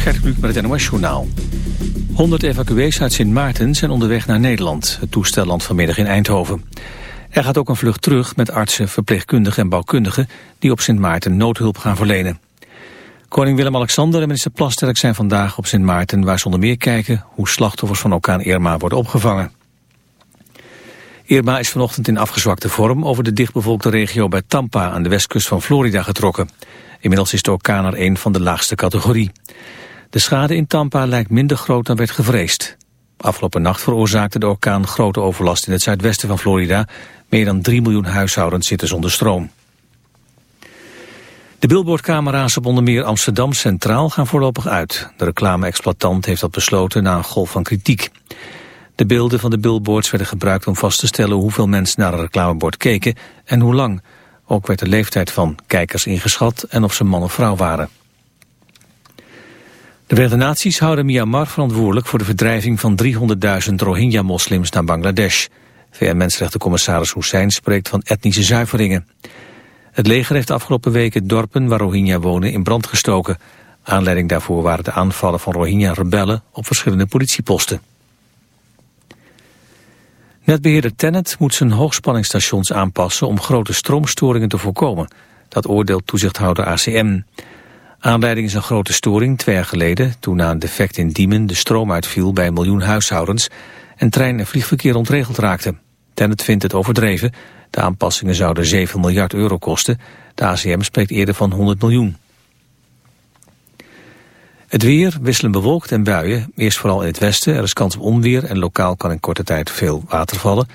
Gert Kluk met het NOS Journaal. 100 evacuees uit Sint Maarten zijn onderweg naar Nederland. Het toestel landt vanmiddag in Eindhoven. Er gaat ook een vlucht terug met artsen, verpleegkundigen en bouwkundigen... die op Sint Maarten noodhulp gaan verlenen. Koning Willem-Alexander en minister Plasterk zijn vandaag op Sint Maarten... waar ze onder meer kijken hoe slachtoffers van orkaan Irma worden opgevangen. Irma is vanochtend in afgezwakte vorm over de dichtbevolkte regio bij Tampa... aan de westkust van Florida getrokken. Inmiddels is de orkaan er een van de laagste categorie. De schade in Tampa lijkt minder groot dan werd gevreesd. Afgelopen nacht veroorzaakte de orkaan grote overlast in het zuidwesten van Florida. Meer dan 3 miljoen huishoudens zitten zonder stroom. De billboardcamera's op onder meer Amsterdam Centraal gaan voorlopig uit. De reclame-exploitant heeft dat besloten na een golf van kritiek. De beelden van de billboards werden gebruikt om vast te stellen hoeveel mensen naar een reclamebord keken en hoe lang. Ook werd de leeftijd van kijkers ingeschat en of ze man of vrouw waren. De Verenigde Naties houden Myanmar verantwoordelijk voor de verdrijving van 300.000 Rohingya-moslims naar Bangladesh. VN-mensenrechtencommissaris Hussein spreekt van etnische zuiveringen. Het leger heeft afgelopen weken dorpen waar Rohingya wonen in brand gestoken. Aanleiding daarvoor waren de aanvallen van Rohingya-rebellen op verschillende politieposten. Netbeheerder Tennet moet zijn hoogspanningsstations aanpassen om grote stroomstoringen te voorkomen. Dat oordeelt toezichthouder ACM. Aanleiding is een grote storing twee jaar geleden toen na een defect in Diemen de stroom uitviel bij een miljoen huishoudens en trein- en vliegverkeer ontregeld raakte. Tennet vindt het overdreven. De aanpassingen zouden 7 miljard euro kosten. De ACM spreekt eerder van 100 miljoen. Het weer wisselen bewolkt en buien. Eerst vooral in het westen. Er is kans op onweer en lokaal kan in korte tijd veel water vallen.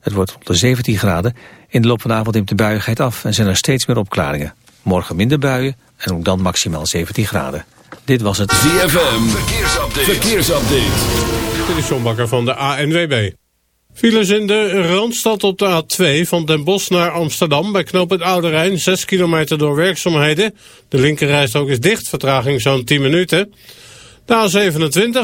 Het wordt rond de 17 graden. In de loop van de avond neemt de buiigheid af en zijn er steeds meer opklaringen. Morgen minder buien en ook dan maximaal 17 graden. Dit was het ZFM. Verkeersupdate. Verkeersupdate. Dit is John Bakker van de ANWB. Files in de Randstad op de A2 van Den Bosch naar Amsterdam... bij knoop het Oude Rijn, 6 kilometer door werkzaamheden. De linkerrijstrook is dicht, vertraging zo'n 10 minuten. De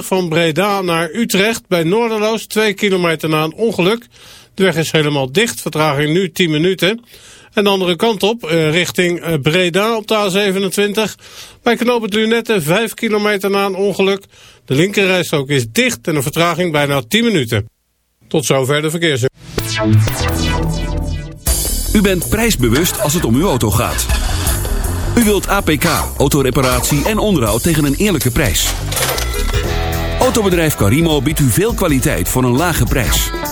A27 van Breda naar Utrecht bij Noorderloos... 2 kilometer na een ongeluk. De weg is helemaal dicht, vertraging nu 10 minuten. En de andere kant op, eh, richting eh, Breda op de A27... bij knoop het Lunette, 5 kilometer na een ongeluk. De linkerrijstrook is dicht en een vertraging bijna 10 minuten. Tot zover de verkeers. U bent prijsbewust als het om uw auto gaat. U wilt APK, autoreparatie en onderhoud tegen een eerlijke prijs. Autobedrijf Carimo biedt u veel kwaliteit voor een lage prijs.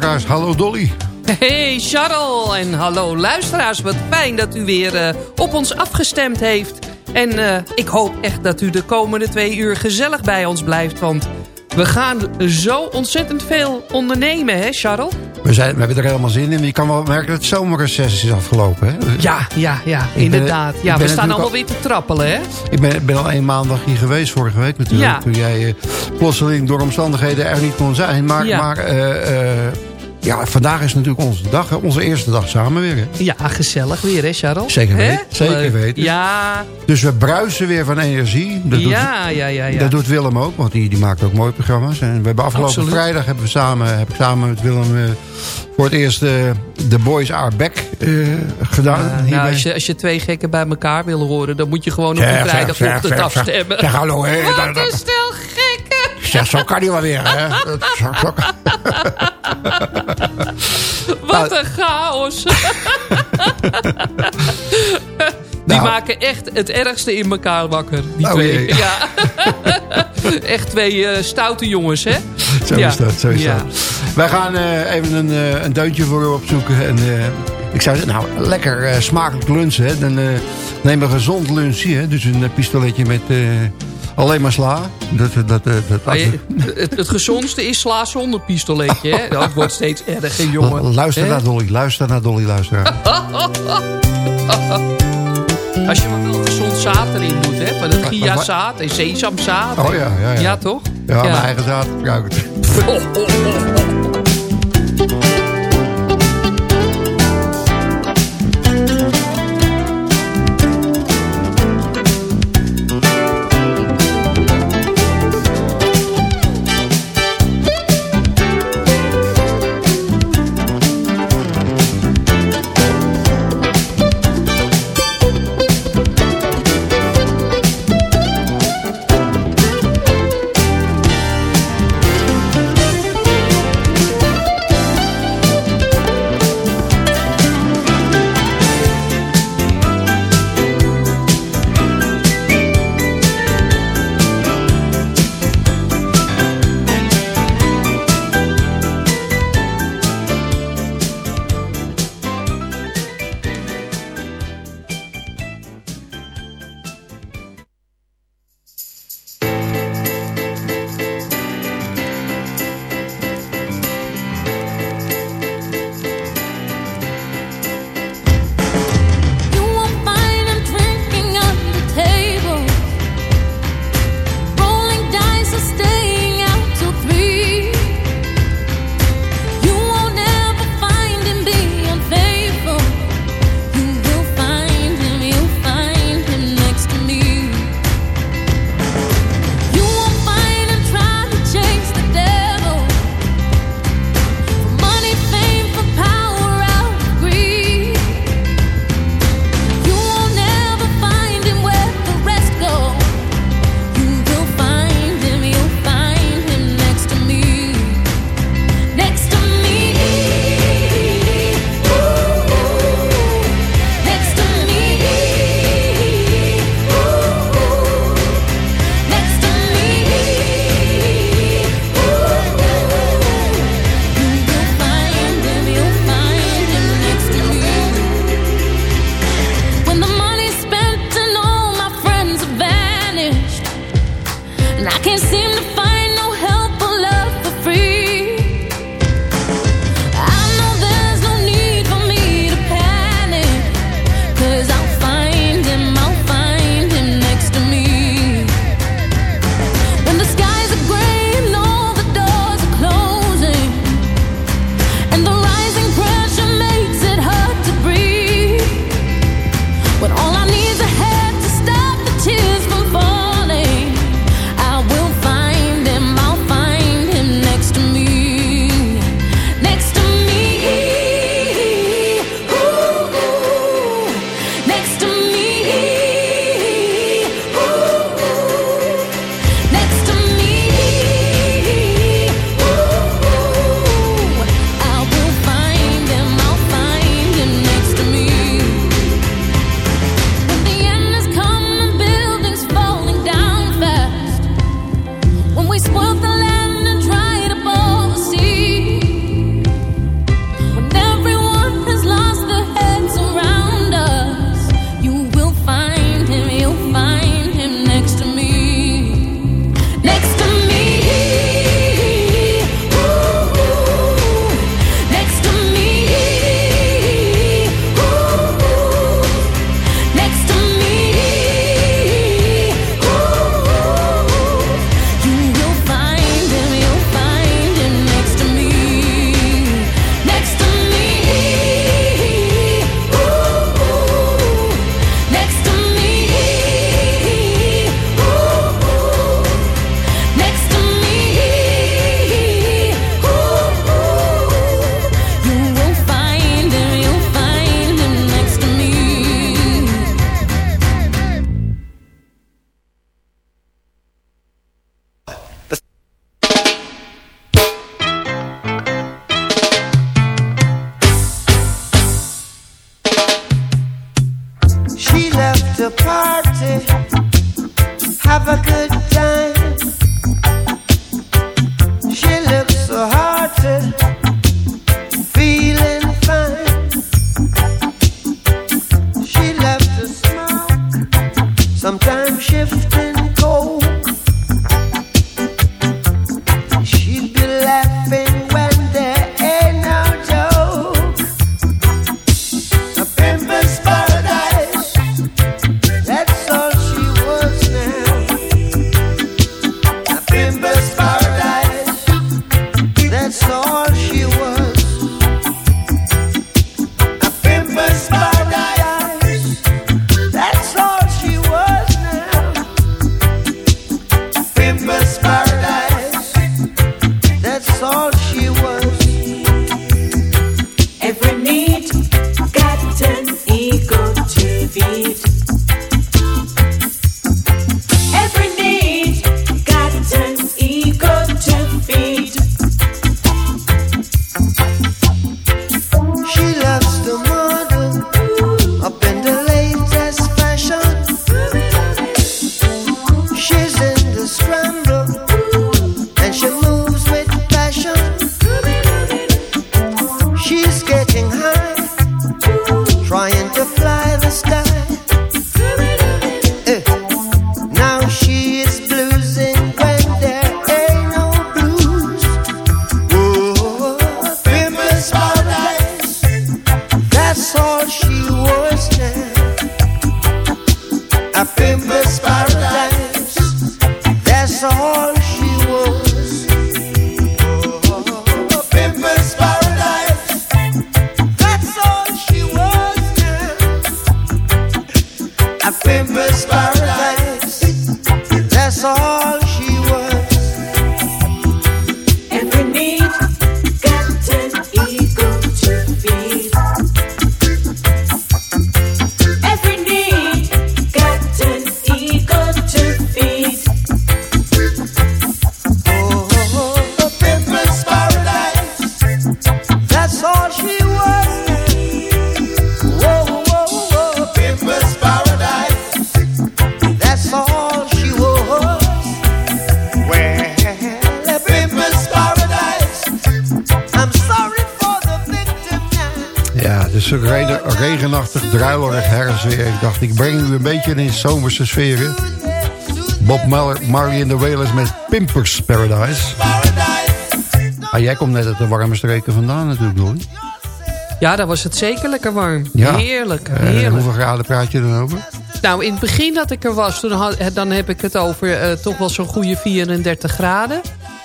Hallo Dolly. Hey Charles en hallo luisteraars. Wat fijn dat u weer uh, op ons afgestemd heeft. En uh, ik hoop echt dat u de komende twee uur gezellig bij ons blijft. Want we gaan zo ontzettend veel ondernemen, hè Charles? We, zijn, we hebben er helemaal zin in. Je kan wel merken dat het zomerreces is afgelopen, hè? Ja, ja, ja, inderdaad. ja, we staan allemaal al... weer te trappelen, hè? Ik ben, ben al een maandag hier geweest vorige week natuurlijk. Ja. Toen jij uh, plotseling door omstandigheden er niet kon zijn. Maar, ja. maar uh, ja, vandaag is natuurlijk onze dag, hè? onze eerste dag samen weer. Hè? Ja, gezellig weer, hè, Charles? Zeker weten. Zeker weten. Ja. Dus we bruisen weer van energie. Dat doet, ja, ja, ja, ja. Dat doet Willem ook, want die, die maakt ook mooie programma's. En we hebben afgelopen Absoluut. vrijdag hebben we samen, heb ik samen met Willem uh, voor het eerst uh, The Boys Are Back uh, gedaan. nou, als je, als je twee gekken bij elkaar wil horen, dan moet je gewoon op een vrijdagochtend afstemmen. Zeg, hallo, hè. Wat een stel Zeg, zo kan hij wel weer, hè. Zo, zo kan... Wat een chaos. Die nou. maken echt het ergste in elkaar wakker. Die oh, twee. Jee. Ja. echt twee uh, stoute jongens, hè? Zo ja. is dat, zo is ja. dat. Wij gaan uh, even een, uh, een deuntje voor u opzoeken. En, ik zou zeggen, nou, lekker smakelijk lunchen. Hè. Dan neem een gezond lunchje. Hè. Dus een pistoletje met... Alleen maar sla. Dat, dat, dat, dat, ah, je, het, het gezondste is sla zonder pistoletje. Hè? Dat wordt steeds erger, jongen. Luister naar Dolly. Luister naar Dolly, luister. Als je maar wel gezond zaad erin doet, hè? Van het giazaad en sesamzaad. Oh ja, ja, ja. Ja, toch? Ja, ja. mijn eigen zaad gebruik zomerse sferen. Bob Mar- Marley en de Wailers met Pimpers Paradise. Ah, jij komt net uit de warme streken vandaan natuurlijk, Dolly. Ja, daar was het zeker lekker warm. Ja. Heerlijk, Eh, heerlijk. hoeveel graden praat je dan over? Nou, in het begin dat ik er was, toen had, dan heb ik het over eh, toch wel zo'n goede 34 graden.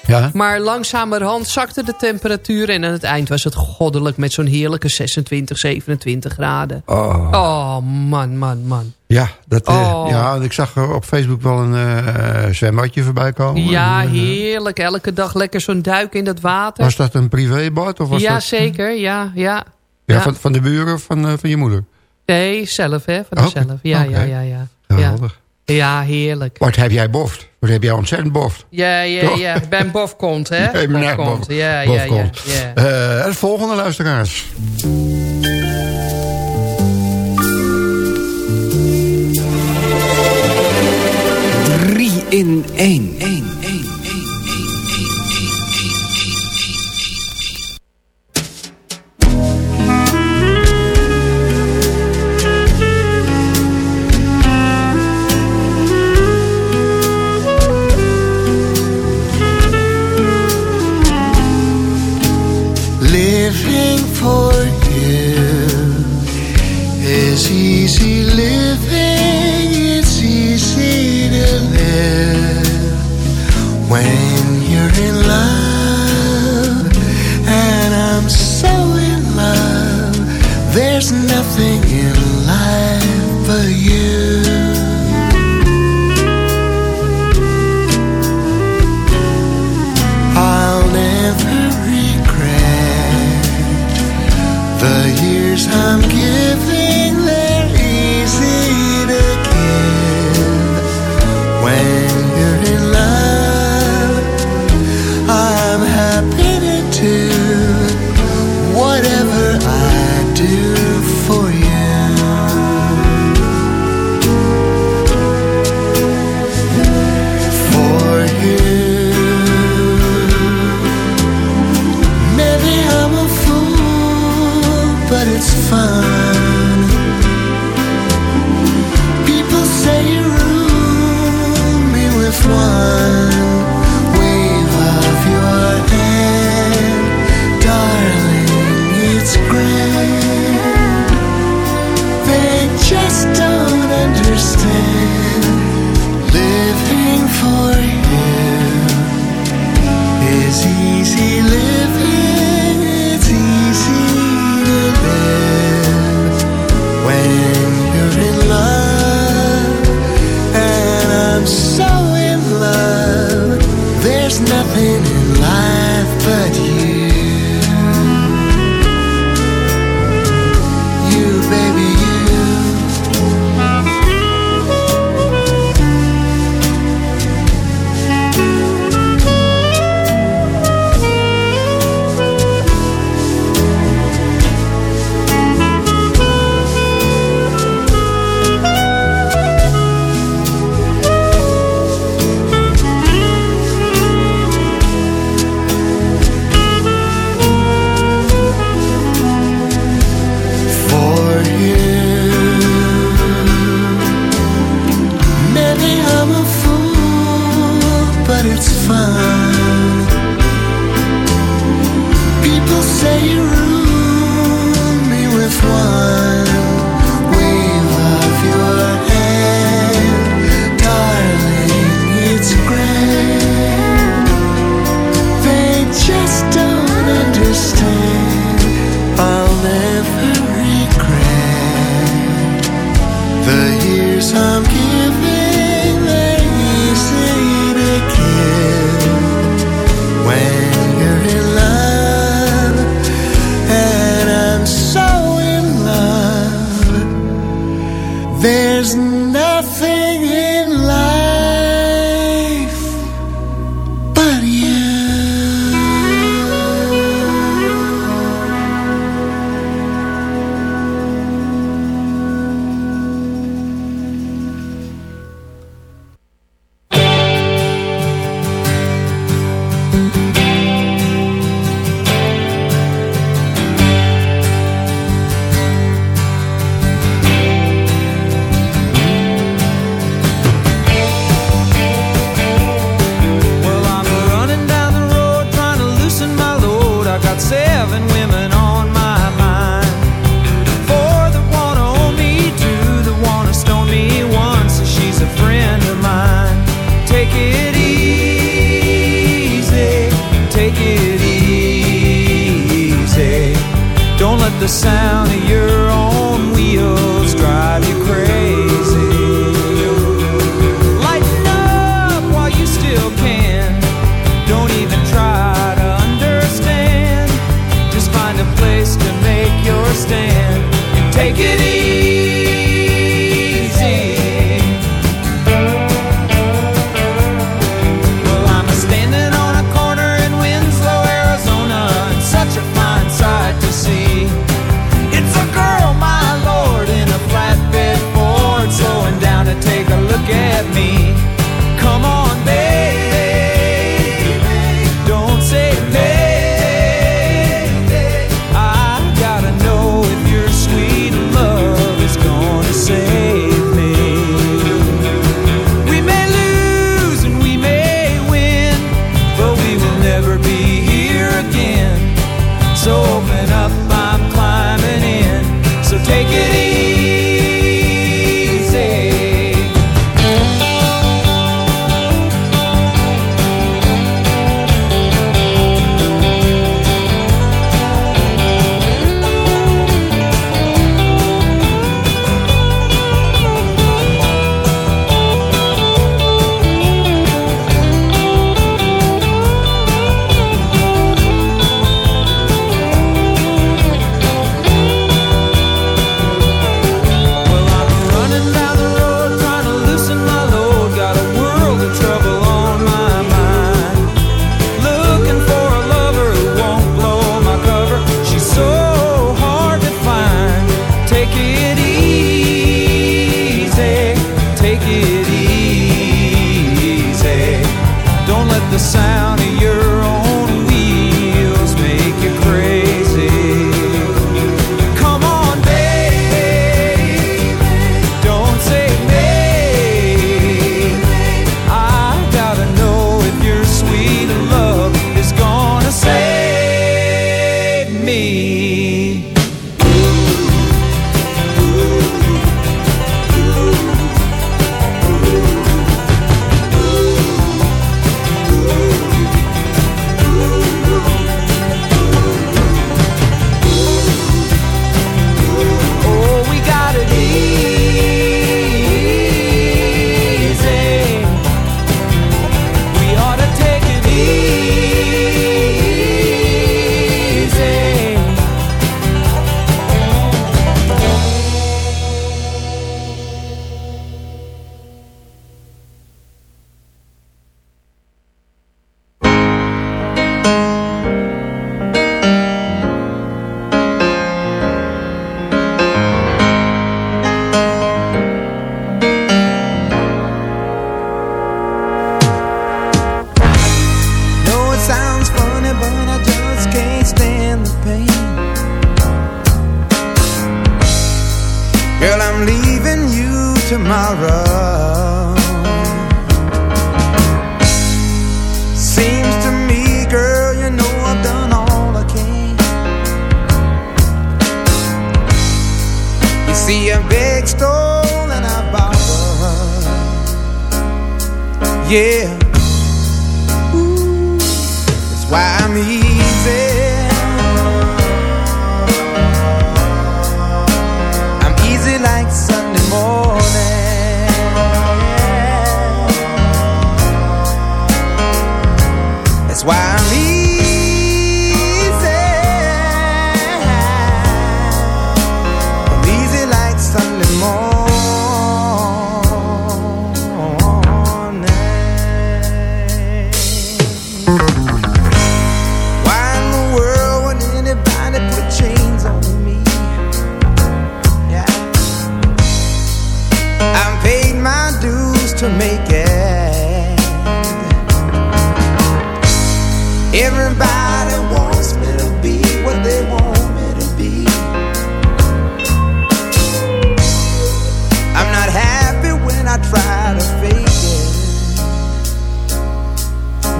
Ja? Maar langzamerhand zakte de temperatuur en aan het eind was het goddelijk met zo'n heerlijke 26, 27 graden. Oh. Oh, man, man, man. Ja, dat, eh, Oh. ja, ik zag er op Facebook wel een eh, zwembadje voorbij komen. Ja, eh, heerlijk. Elke dag lekker zo'n duik in dat water. Was dat een privébad? Of was ja, dat, zeker. Ja, ja. Ja, Ja. Van, van de buren of van, eh, van je moeder? Nee, zelf, hè. Van Oh, mezelf. Ja, ja, ja, ja. Ja, Geweldig. ja heerlijk. Wat heb jij boft? Wat heb jij ontzettend boft? Ja, ja, ja. Ik ben bofkont, hè. Nee, meneer Bofkont. Bof- Ja, ja, ja. Eh, het volgende luisteraars. In één. Living for you is easy when you're in love. And I'm so in love. There's nothing fun.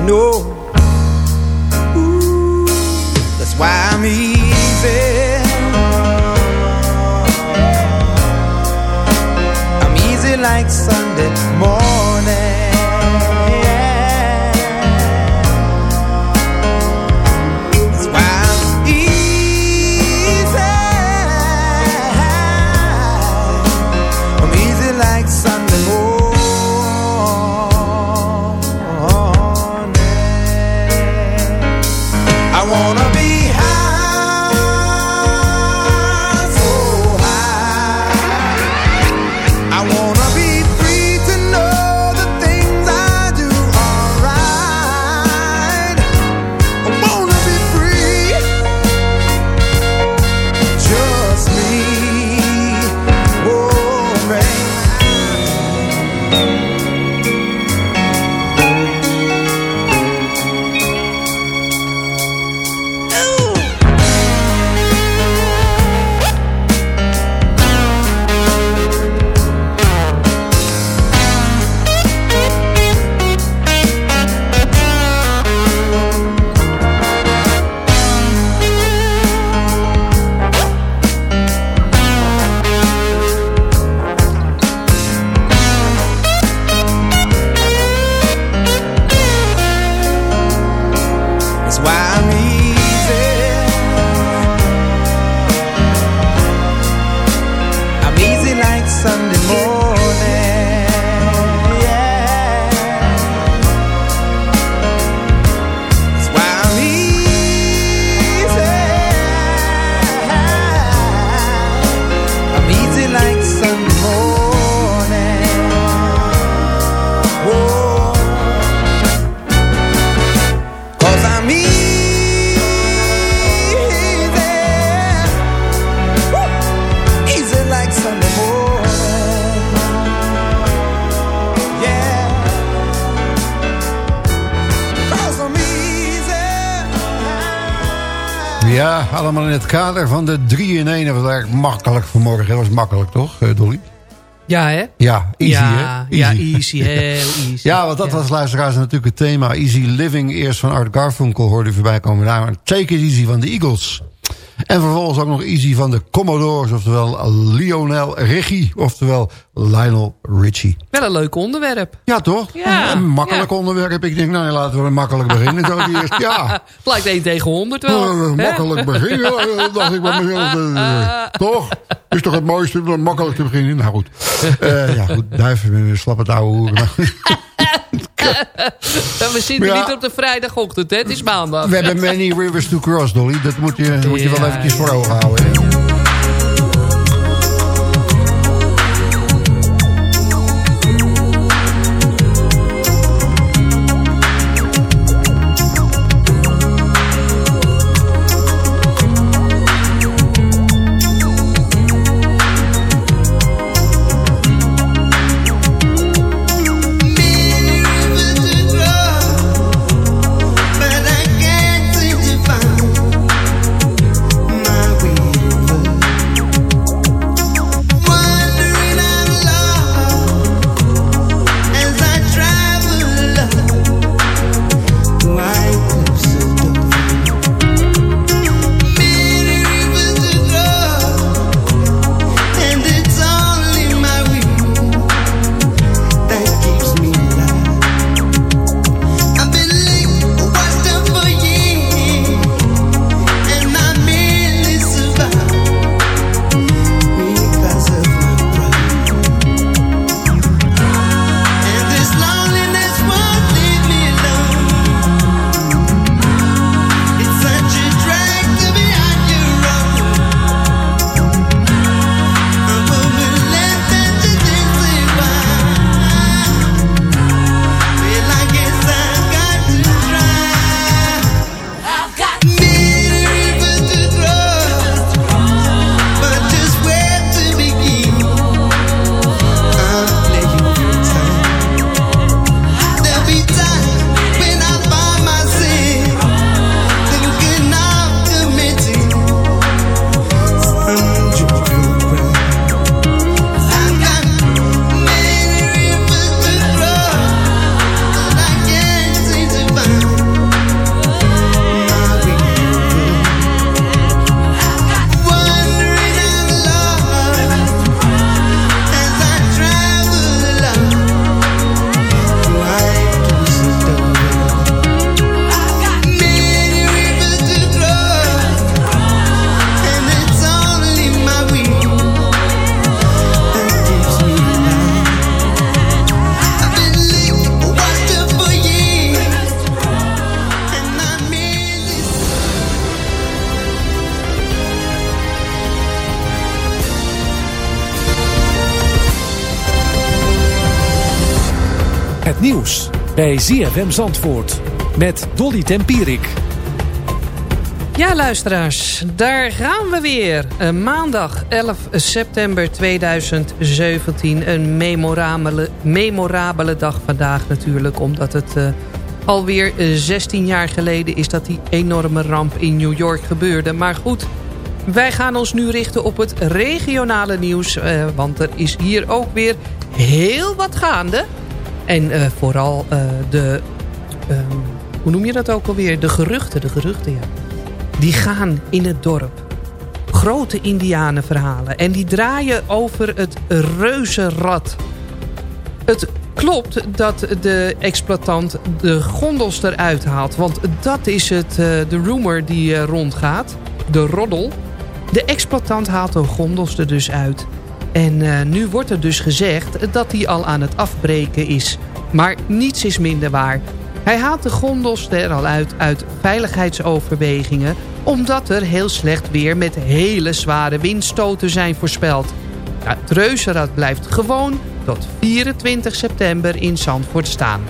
No, Ooh, that's why I'm easy. I'm easy like Sunday morning. allemaal in het kader van de 3 in 1. Dat was eigenlijk makkelijk vanmorgen. Dat was makkelijk, toch, eh, Dolly? Ja, hè? Ja, easy, hè? Ja, easy, heel easy. ja, want dat ja. was luisteraars natuurlijk het thema. Easy Living, eerst van Art Garfunkel hoorde u voorbij komen. Maar Take It Easy van de Eagles. En vervolgens ook nog Easy van de Commodores, oftewel Lionel Richie, oftewel Lionel Richie. Wel een leuk onderwerp. Ja, toch? Een makkelijk onderwerp. Ik denk, nou, laten we makkelijk beginnen. Zo. Ja. Lijkt 1 tegen 100 wel. Eh, makkelijk beginnen, dacht ik bij mezelf. Eh, ah. Toch? Is toch het mooiste eh, om makkelijk te beginnen? Nou goed. Uh, ja, goed. Duiven, slappen het oude hoeren. We zitten Ja. niet op de vrijdagochtend, hè? het is maandag. We hebben many rivers to cross, Dolly. Dat moet je, moet je wel eventjes voor ogen houden. hè. Nieuws bij ZFM Zandvoort met Dolly Tempierik. Ja, luisteraars, daar gaan we weer. Eh, maandag 11 september 2017. Een memorabele, memorabele dag vandaag natuurlijk. Omdat het eh, alweer eh, 16 jaar geleden is dat die enorme ramp in New York gebeurde. Maar goed, wij gaan ons nu richten op het regionale nieuws. eh, want er is hier ook weer heel wat gaande. En eh, vooral eh, de... ehm, hoe noem je dat ook alweer? De geruchten, de geruchten, ja die gaan in het dorp. Grote indianenverhalen. En die draaien over het reuzenrad. Het klopt dat de exploitant de gondels eruit haalt. Want dat is het, eh, de rumor die rondgaat. De roddel. De exploitant haalt de gondels er dus uit. En eh, nu wordt er dus gezegd dat hij al aan het afbreken is. Maar niets is minder waar. Hij haalt de gondels er al uit uit veiligheidsoverwegingen... omdat er heel slecht weer met hele zware windstoten zijn voorspeld. Ja, het reuzenrad blijft gewoon tot 24 september in Zandvoort staan.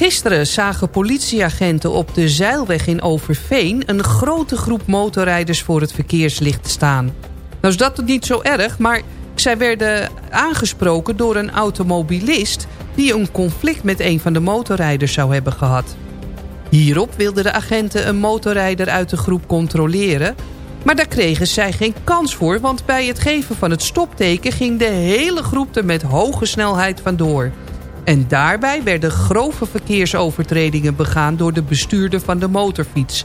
Gisteren zagen politieagenten op de Zeilweg in Overveen... een grote groep motorrijders voor het verkeerslicht staan. Nou is dat niet zo erg, maar zij werden aangesproken door een automobilist... die een conflict met een van de motorrijders zou hebben gehad. Hierop wilden de agenten een motorrijder uit de groep controleren... maar daar kregen zij geen kans voor... want bij het geven van het stopteken ging de hele groep er met hoge snelheid vandoor. En daarbij werden grove verkeersovertredingen begaan... door de bestuurder van de motorfiets.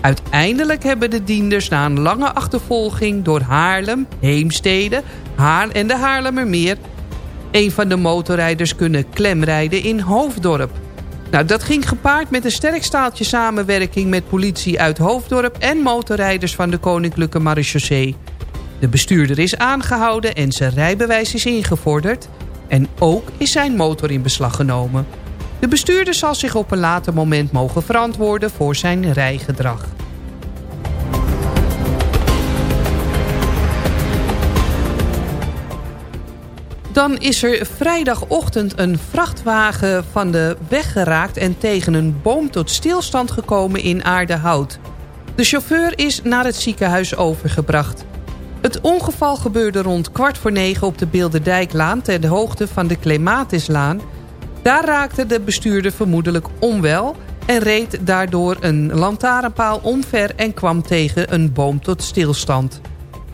Uiteindelijk hebben de dienders na een lange achtervolging... door Haarlem, Heemstede Haar en de Haarlemmermeer... een van de motorrijders kunnen klemrijden in Hoofddorp. Nou, dat ging gepaard met een sterk staaltje samenwerking... met politie uit Hoofddorp en motorrijders van de Koninklijke Marechaussee. De bestuurder is aangehouden en zijn rijbewijs is ingevorderd... en ook is zijn motor in beslag genomen. De bestuurder zal zich op een later moment mogen verantwoorden voor zijn rijgedrag. Dan is er vrijdagochtend een vrachtwagen van de weg geraakt... en tegen een boom tot stilstand gekomen in Aardehout. De chauffeur is naar het ziekenhuis overgebracht. Het ongeval gebeurde rond kwart voor negen op de Beelderdijklaan... ter hoogte van de Clematislaan. Daar raakte de bestuurder vermoedelijk onwel... en reed daardoor een lantaarnpaal omver en kwam tegen een boom tot stilstand.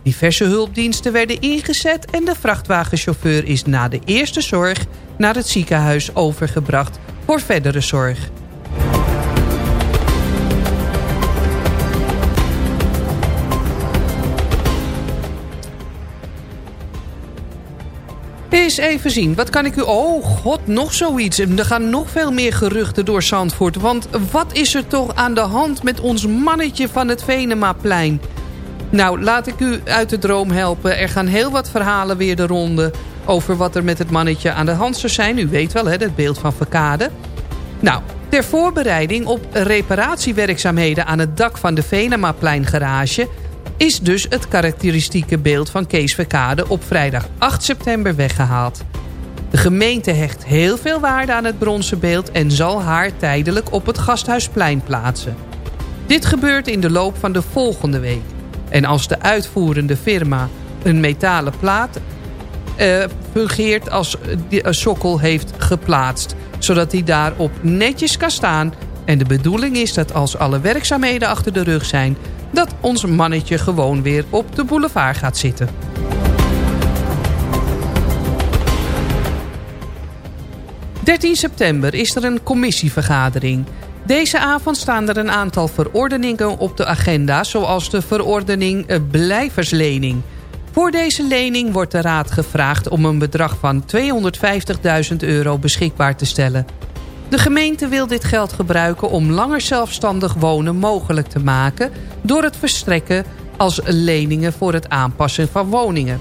Diverse hulpdiensten werden ingezet... en de vrachtwagenchauffeur is na de eerste zorg naar het ziekenhuis overgebracht voor verdere zorg. Eens even zien, wat kan ik u... Oh god, nog zoiets. Er gaan nog veel meer geruchten door Zandvoort. Want wat is er toch aan de hand met ons mannetje van het Venemaplein? Nou, laat ik u uit de droom helpen. Er gaan heel wat verhalen weer de ronde... over wat er met het mannetje aan de hand zou zijn. U weet wel, hè, het beeld van Verkade. Nou, ter voorbereiding op reparatiewerkzaamheden... aan het dak van de Venemaplein garage is dus het karakteristieke beeld van Kees Verkade op vrijdag 8 september weggehaald. De gemeente hecht heel veel waarde aan het bronzen beeld... en zal haar tijdelijk op het Gasthuisplein plaatsen. Dit gebeurt in de loop van de volgende week. En als de uitvoerende firma een metalen plaat uh, fungeert als een sokkel heeft geplaatst... zodat die daarop netjes kan staan... en de bedoeling is dat als alle werkzaamheden achter de rug zijn dat ons mannetje gewoon weer op de boulevard gaat zitten. ...13 september is er een commissievergadering. Deze avond staan er een aantal verordeningen op de agenda... zoals de verordening eh, blijverslening. Voor deze lening wordt de Raad gevraagd om een bedrag van 250.000 euro beschikbaar te stellen. De gemeente wil dit geld gebruiken om langer zelfstandig wonen mogelijk te maken... door het verstrekken als leningen voor het aanpassen van woningen.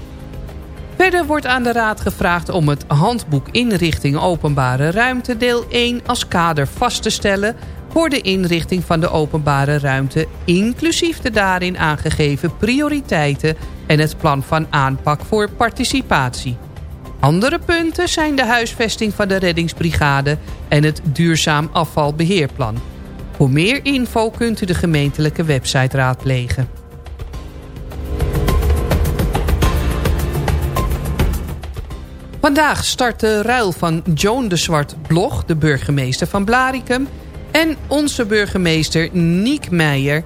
Verder wordt aan de Raad gevraagd om het handboek inrichting openbare ruimte deel 1 als kader vast te stellen voor de inrichting van de openbare ruimte, inclusief de daarin aangegeven prioriteiten en het plan van aanpak voor participatie. Andere punten zijn de huisvesting van de reddingsbrigade en het duurzaam afvalbeheerplan. Voor meer info kunt u de gemeentelijke website raadplegen. Vandaag start de ruil van Joan de Zwart Blog, de burgemeester van Blaricum... en onze burgemeester Niek Meijer...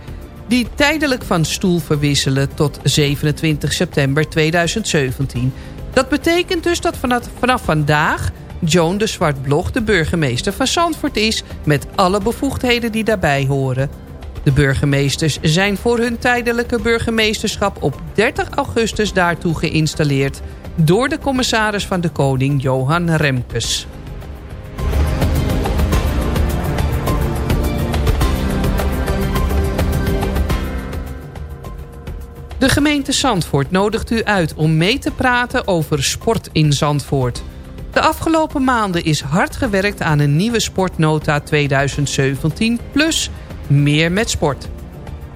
die tijdelijk van stoel verwisselen tot 27 september 2017... Dat betekent dus dat vanaf, vandaag Joan de Zwartblog de burgemeester van Zandvoort is... met alle bevoegdheden die daarbij horen. De burgemeesters zijn voor hun tijdelijke burgemeesterschap op 30 augustus daartoe geïnstalleerd... door de commissaris van de Koning Johan Remkes. De gemeente Zandvoort nodigt u uit om mee te praten over sport in Zandvoort. De afgelopen maanden is hard gewerkt aan een nieuwe sportnota 2017 plus meer met sport.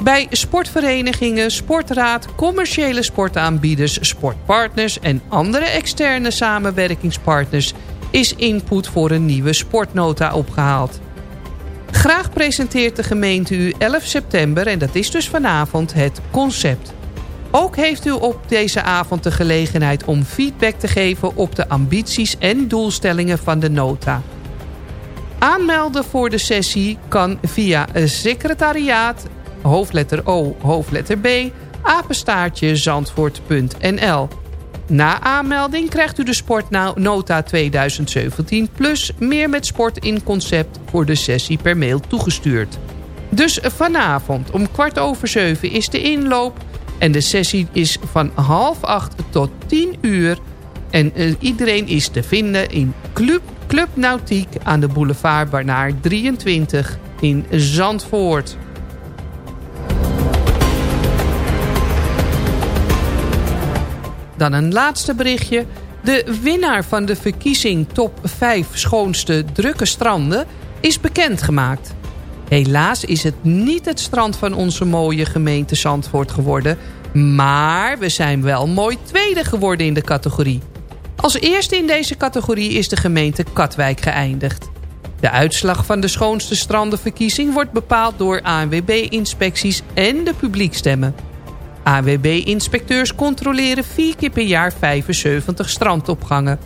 Bij sportverenigingen, sportraad, commerciële sportaanbieders, sportpartners en andere externe samenwerkingspartners is input voor een nieuwe sportnota opgehaald. Graag presenteert de gemeente u 11 september, en dat is dus vanavond, het concept. Ook heeft u op deze avond de gelegenheid om feedback te geven op de ambities en doelstellingen van de nota. Aanmelden voor de sessie kan via secretariaat, hoofdletter O, hoofdletter B, apenstaartje zandvoort.nl. Na aanmelding krijgt u de Sportnota 2017 plus meer met sport in concept voor de sessie per mail toegestuurd. Dus vanavond om kwart over zeven is de inloop en de sessie is van half acht tot tien uur. En eh, iedereen is te vinden in Club, Club Nautiek aan de boulevard Barnaar 23 in Zandvoort. Dan een laatste berichtje. De winnaar van de verkiezing top 5 schoonste drukke stranden is bekendgemaakt. Helaas is het niet het strand van onze mooie gemeente Zandvoort geworden... maar we zijn wel mooi tweede geworden in de categorie. Als eerste in deze categorie is de gemeente Katwijk geëindigd. De uitslag van de schoonste strandenverkiezing wordt bepaald door ANWB-inspecties en de publiekstemmen. AWB-inspecteurs controleren vier keer per jaar 75 strandopgangen.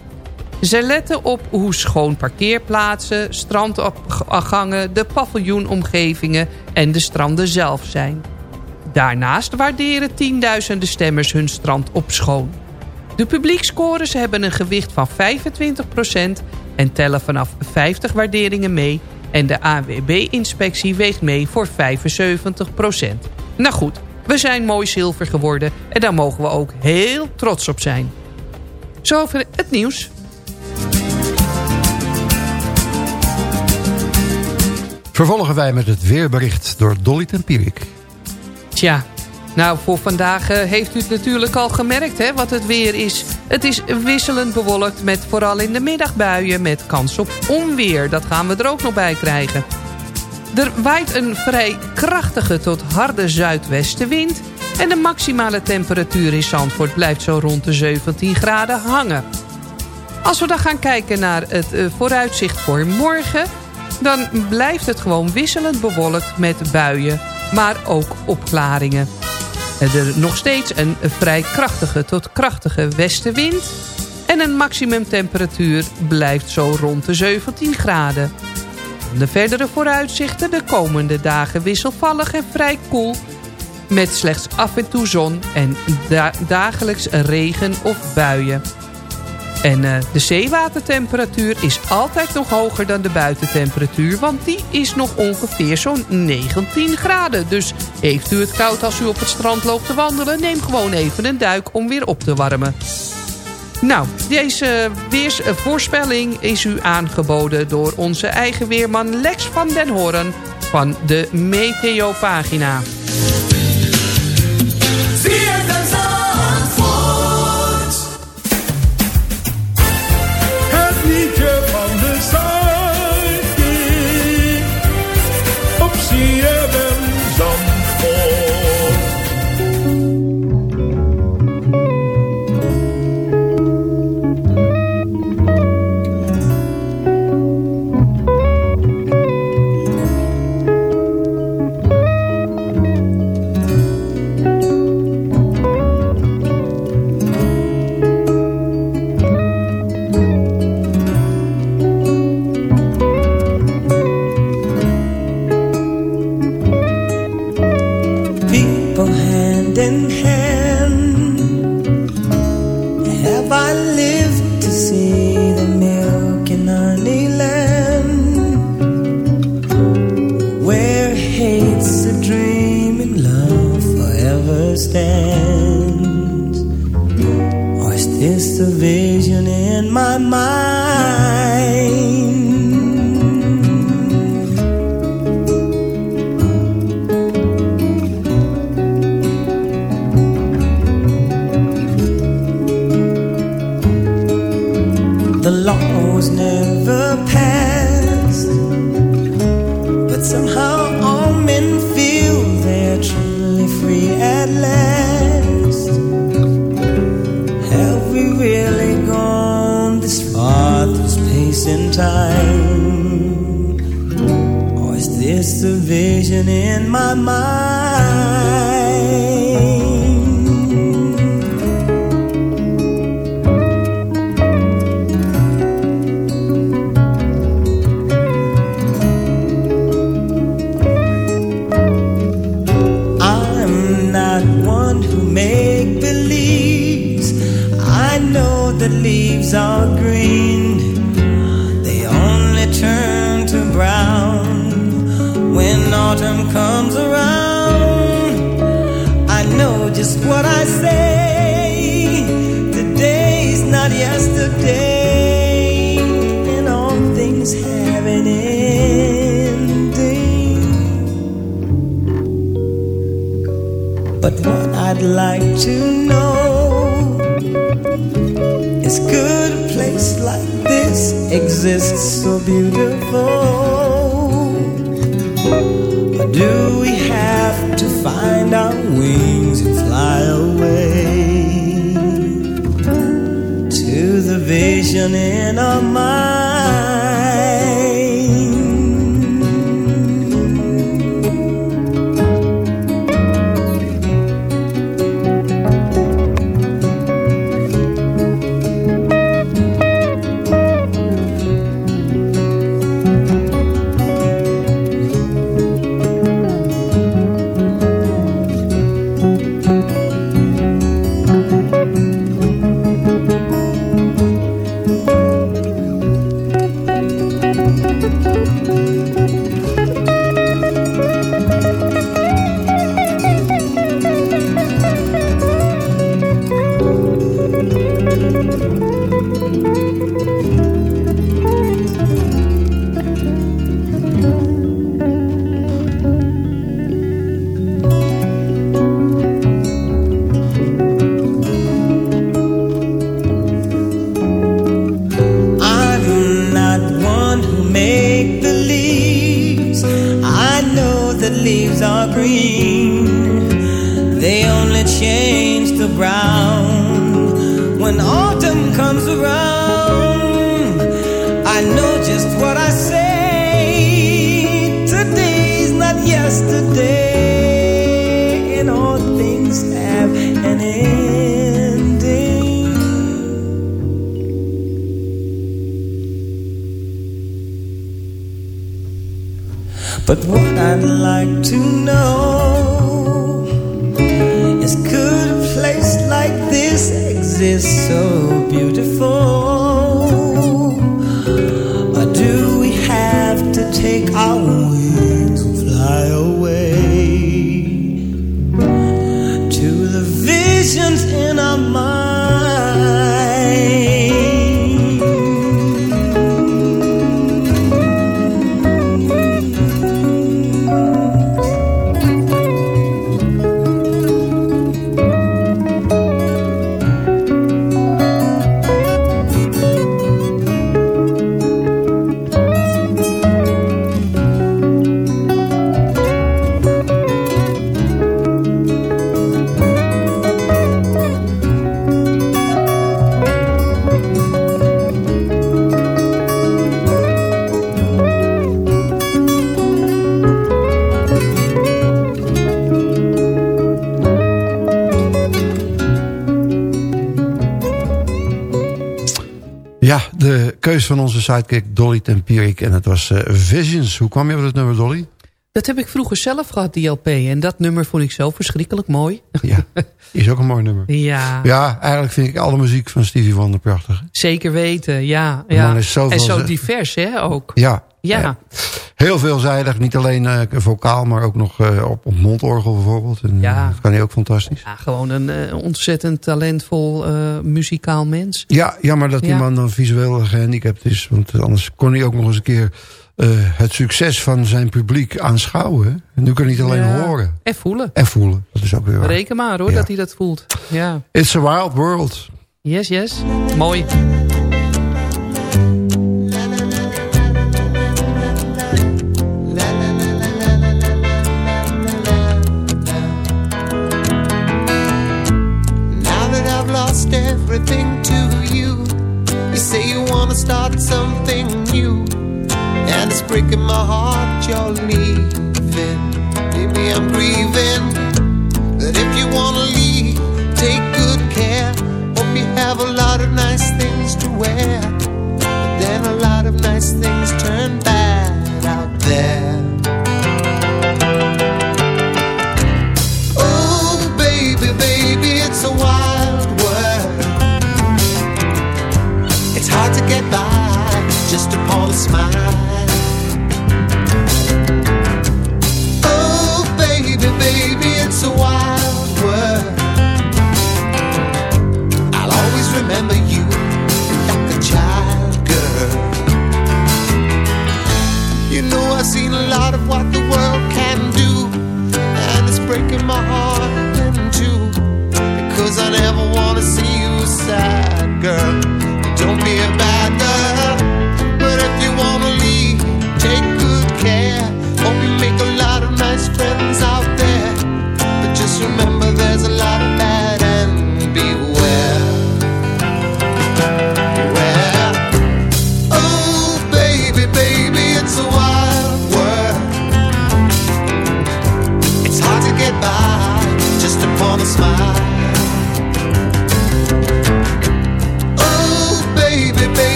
Ze letten op hoe schoon parkeerplaatsen, strandopgangen, de paviljoenomgevingen en de stranden zelf zijn. Daarnaast waarderen tienduizenden stemmers hun strand op schoon. De publiekscores hebben een gewicht van 25% en tellen vanaf 50 waarderingen mee... en de AWB-inspectie weegt mee voor 75%. Nou goed, we zijn mooi zilver geworden en daar mogen we ook heel trots op zijn. Zover het nieuws. Vervolgen wij met het weerbericht door Dolly Tempierik. Tja, nou voor vandaag eh, heeft u het natuurlijk al gemerkt hè, wat het weer is. Het is wisselend bewolkt met vooral in de middagbuien met kans op onweer. Dat gaan we er ook nog bij krijgen. Er waait een vrij krachtige tot harde zuidwestenwind... en de maximale temperatuur in Zandvoort blijft zo rond de 17 graden hangen. Als we dan gaan kijken naar het eh, vooruitzicht voor morgen... dan blijft het gewoon wisselend bewolkt met buien, maar ook opklaringen. Er nog steeds een vrij krachtige tot krachtige westenwind... en een maximumtemperatuur blijft zo rond de 17 graden. De verdere vooruitzichten de komende dagen wisselvallig en vrij koel... met slechts af en toe zon en dagelijks regen of buien. En uh, de zeewatertemperatuur is altijd nog hoger dan de buitentemperatuur... want die is nog ongeveer zo'n 19 graden. Dus heeft u het koud als u op het strand loopt te wandelen... neem gewoon even een duik om weer op te warmen. Nou, deze weersvoorspelling is u aangeboden door onze eigen weerman Lex van den Hoorn van de Meteopagina. Het somehow all men feel they're truly free at last. Have we really gone this far through space and time? Or is this a vision in my mind? I'd like to know is could a place like this exist so beautiful? Or do we have to find our wings and fly away to the vision in our mind? Keus van onze sidekick Dolly Tempierik. En het was eh, Visions. Hoe kwam je op dat nummer, Dolly? Dat heb ik vroeger zelf gehad, die LP. En dat nummer vond ik zo verschrikkelijk mooi. Ja, is ook een mooi nummer. Ja, Ja, eigenlijk vind ik alle muziek van Stevie Wonder prachtig. hè? zeker weten. Ja, ja. is en zo divers, hè, ook. Ja, Ja, heel veelzijdig. Niet alleen eh, vocaal, maar ook nog eh, op, op mondorgel bijvoorbeeld. En, Ja. eh, Dat kan hij ook fantastisch. ja gewoon een ontzettend talentvol muzikaal mens. Ja, jammer dat die Ja. man dan visueel gehandicapt is. Want anders kon hij ook nog eens een keer eh, het succes van zijn publiek aanschouwen. En nu kan hij het alleen Ja. horen. En voelen. En voelen. Dat is ook weer waar. Reken maar hoor, Ja. dat hij dat voelt. Ja. It's a wild world. Yes, yes. Mooi. Now that I've lost everything to you, you say you wanna start something breaking my heart you're leaving. Maybe I'm grieving, but if you wanna leave, take good care. Hope you have a lot of nice things to wear, but then a lot of nice things turn bad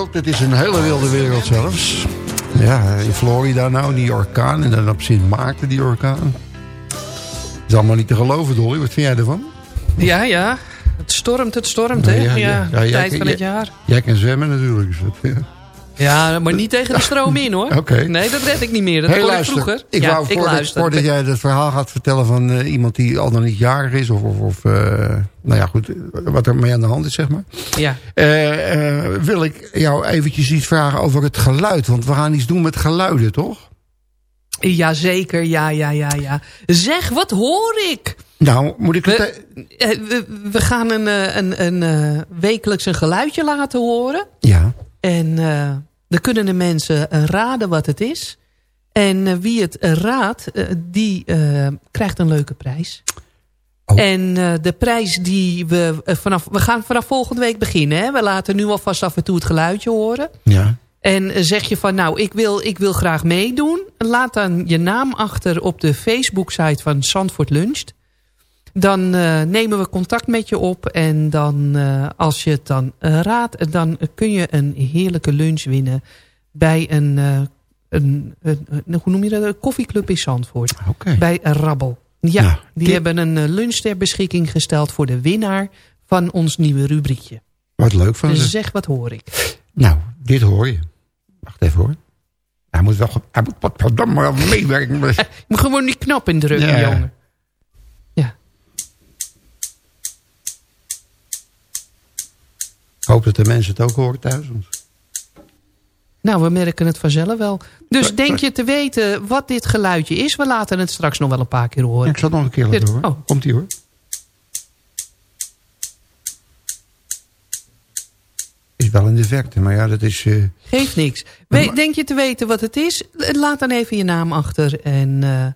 wereld. Het is een hele wilde wereld zelfs. Ja, in Florida nou, die orkaan. En dan op Sint Maarten, die orkaan. is allemaal niet te geloven, Dolly. Wat vind jij ervan? Ja, ja. Het stormt, het stormt, hè? Ja, ja, ja, jij tijd van het jaar. Jij kan zwemmen natuurlijk. Dat, ja. Maar niet tegen de stroom in, hoor. Nee, dat red ik niet meer. Dat Hey, kon ik vroeger. Ik ja, wou voordat, voordat jij het verhaal gaat vertellen van eh, iemand die al dan niet jarig is... of, of, of eh, nou ja, goed, wat er mee aan de hand is, zeg maar... Ja. Eh, wil ik jou eventjes iets vragen over het geluid. Want we gaan iets doen met geluiden, toch? Jazeker, ja, ja, ja, ja. Zeg, wat hoor ik? Nou, moet ik het... We, we, we gaan een, een, een, wekelijks een geluidje laten horen. Ja. En dan kunnen de mensen eh, raden wat het is. En eh, wie het eh, raadt, die krijgt een leuke prijs. En eh, de prijs die we vanaf... We gaan vanaf volgende week beginnen. Hè? We laten nu alvast af en toe het geluidje horen. Ja. En zeg je van, nou, ik wil, ik wil graag meedoen. Laat dan je naam achter op de Facebook-site van Zandvoort Luncht. Dan eh, nemen we contact met je op. En dan, eh, als je het dan eh, raadt, dan kun je een heerlijke lunch winnen. Bij een, een, een, een- hoe noem je dat? Een koffieclub in Zandvoort. Bij Rabbel. Ja, die hebben een lunch ter beschikking gesteld voor de winnaar van ons nieuwe rubriekje. Wat leuk van ze. Dus zeg, wat hoor ik? Nou, dit hoor je. Wacht even hoor. Hij moet wel, hij moet wat wel meewerken. Je moet gewoon die knop indrukken, Ja. jongen. Hoop dat de mensen het ook horen thuis. Nou, we merken het vanzelf wel. Dus denk je te weten wat dit geluidje is? We laten het straks nog wel een paar keer horen. Ik zal het nog een keer laten horen. oh. Komt ie hoor. Is wel in de verte, maar ja, dat is... eh, Geeft niks. We- denk je te weten wat het is? Laat dan even je naam achter. En eh,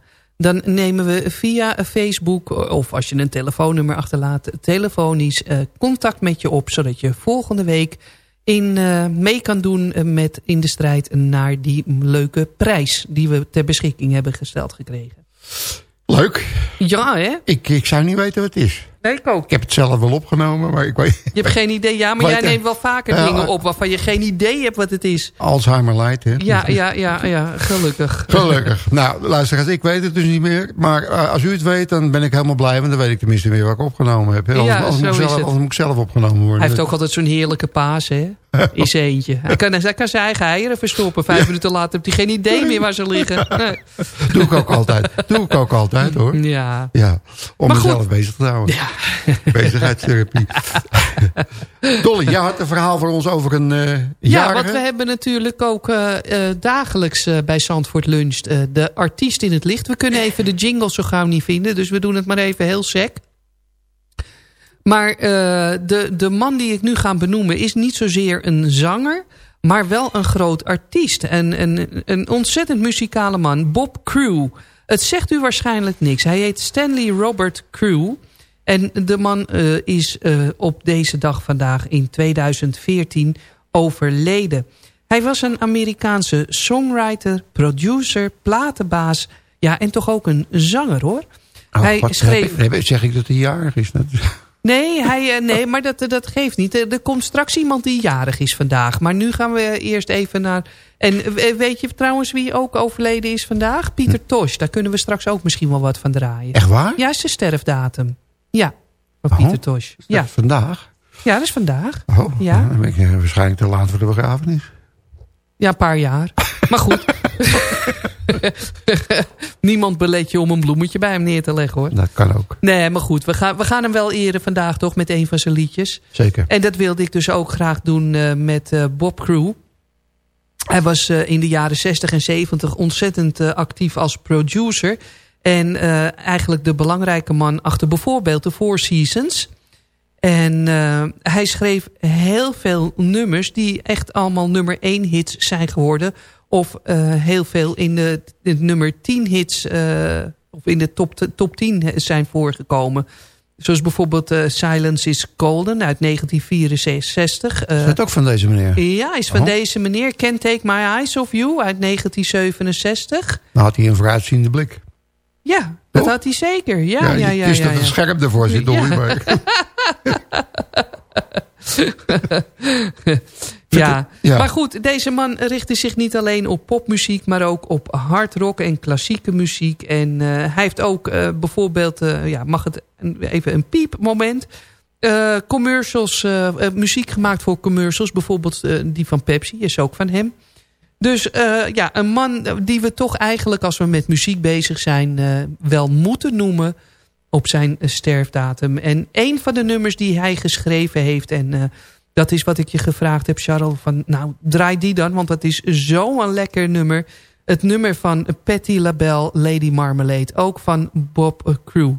dan nemen we via Facebook... of als je een telefoonnummer achterlaat... telefonisch eh, contact met je op... zodat je volgende week in, eh, mee kan doen eh, met in de strijd... naar die leuke prijs die we ter beschikking hebben gesteld gekregen. leuk. Ja, hè? Ik, ik zou niet weten wat het is. Nee, ik ook. Ik heb het zelf wel opgenomen, maar ik weet... Je hebt geen idee. Ja, maar jij neemt wel vaker dingen op... waarvan je geen idee hebt wat het is. Alzheimer light, hè? Ja, ja, ja, ja gelukkig. Gelukkig. Nou, luisteraars, ik weet het dus niet meer. Maar eh, als u het weet, dan ben ik helemaal blij. Want dan weet ik tenminste weer wat ik opgenomen heb. hè. Anders, Ja, anders moet, is zelf, het. anders moet ik zelf opgenomen worden. Hij heeft ook altijd zo'n heerlijke paas, hè? Zijn eentje. Hij kan, hij kan zijn eigen eieren verstoppen. Vijf minuten later heeft hij geen idee meer waar ze liggen. Nee. Doe ik ook altijd. Doe ik ook altijd, hoor. Ja. Ja, om Maar goed. mezelf bezig te houden. Ja. Bezigheidstherapie. Dolly, jij had een verhaal voor ons over een eh Ja, want we hebben natuurlijk ook eh, eh, dagelijks bij Zandvoort Lunch de artiest in het licht. We kunnen even de jingle zo gauw niet vinden, dus we doen het maar even heel sec. Maar de, de man die ik nu ga benoemen is niet zozeer een zanger, maar wel een groot artiest. En een, een ontzettend muzikale man, Bob Crew. Het zegt u waarschijnlijk niks. Hij heet Stanley Robert Crew. En de man uh, is uh, op deze dag vandaag in 2014 overleden. Hij was een Amerikaanse songwriter, producer, platenbaas... ja, en toch ook een zanger, hoor. Oh, hij wat, schreef... heb- heb- zeg ik dat hij jarig is? Nee, hij, eh, nee maar dat, dat geeft niet. Er komt straks iemand die jarig is vandaag. Maar nu gaan we eerst even naar... En eh, weet je trouwens wie ook overleden is vandaag? Pieter Tosh. Daar kunnen we straks ook misschien wel wat van draaien. Echt waar? Ja, is de sterfdatum. Ja, van Oh, Pieter Tosh. Ja. Vandaag? ja, dat is vandaag. Oh, Ja. dan ben ik eh, waarschijnlijk te laat voor de begrafenis. Ja, een paar jaar. Maar goed. Niemand belet je om een bloemetje bij hem neer te leggen hoor. Dat kan ook. Nee, maar goed. We gaan, we gaan hem wel eren vandaag toch met een van zijn liedjes. Zeker. En dat wilde ik dus ook graag doen eh, met eh, Bob Crew. Hij was in de jaren 60 en 70 ontzettend actief als producer. En eh, eigenlijk de belangrijke man achter bijvoorbeeld de Four Seasons. En eh, hij schreef heel veel nummers die echt allemaal nummer 1 hits zijn geworden. Of eh, heel veel in de, de nummer 10 hits of in de top, top 10 zijn voorgekomen. Zoals bijvoorbeeld Silence is Golden uit 1964. Eh, Is dat ook van deze meneer? ja, is van Oh. deze meneer Can't Take My Eyes Off You uit 1967. Dan had hij een vooruitziende blik. Ja, dat had hij zeker. Ja, ja, ja. ja, het is dat ja. het scherp ervoor zit, Dolly. Ja. maar- ja. Ja. maar goed, deze man richtte zich niet alleen op popmuziek... maar ook op hardrock en klassieke muziek. En eh, hij heeft ook eh, bijvoorbeeld... eh, ja, mag het even een piepmoment... commercials, muziek gemaakt voor commercials. Bijvoorbeeld die van Pepsi is ook van hem. Dus eh, ja, een man die we toch eigenlijk als we met muziek bezig zijn... eh, wel moeten noemen op zijn sterfdatum. En een van de nummers die hij geschreven heeft... en eh, dat is wat ik je gevraagd heb, Charles... van nou, draai die dan, want dat is zo'n lekker nummer. Het nummer van Patti LaBelle, Lady Marmalade. Ook van Bob eh, Crew.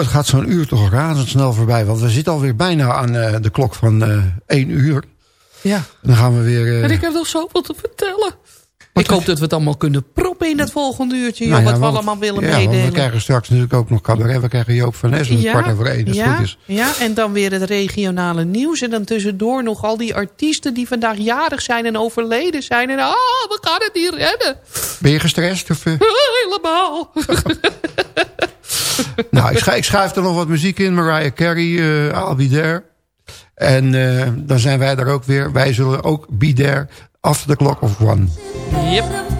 Wat gaat zo'n uur toch razendsnel voorbij? Want we zitten alweer bijna aan eh, de klok van eh 1 uur. Ja. En dan gaan we weer... eh, En ik heb nog zoveel te vertellen. ik hoop dat we het allemaal kunnen proppen in het volgende uurtje. nou ja, wat we want- allemaal willen ja, meedelen. we krijgen straks natuurlijk ook nog cabaret. We krijgen Joop van Nes Ja, kwart over één. het ja, goed is. ja, en dan weer het regionale nieuws. En dan tussendoor nog al die artiesten die vandaag jarig zijn en overleden zijn. En ah, we gaan het niet redden. Ben je gestrest? Of? Helemaal. nou, ik, schrijf, ik schuif er nog wat muziek in. Mariah Carey, eh I'll Be There. En eh, dan zijn wij daar ook weer. Wij zullen ook be there after the clock of one. Yep.